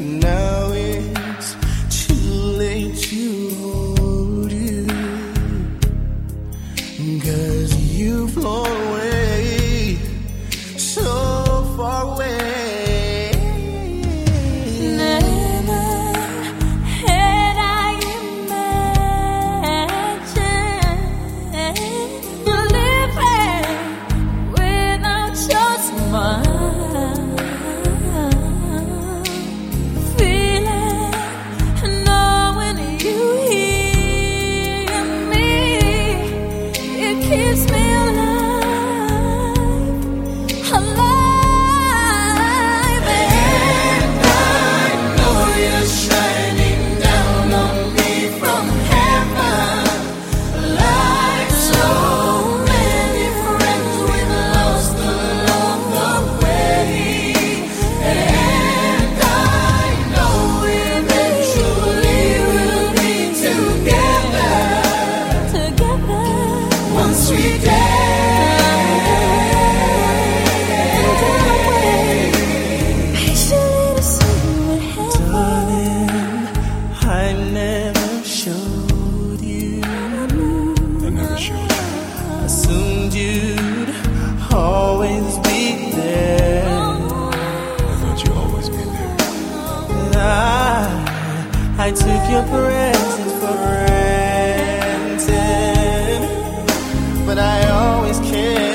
now I took your presence for granted, but I always cared.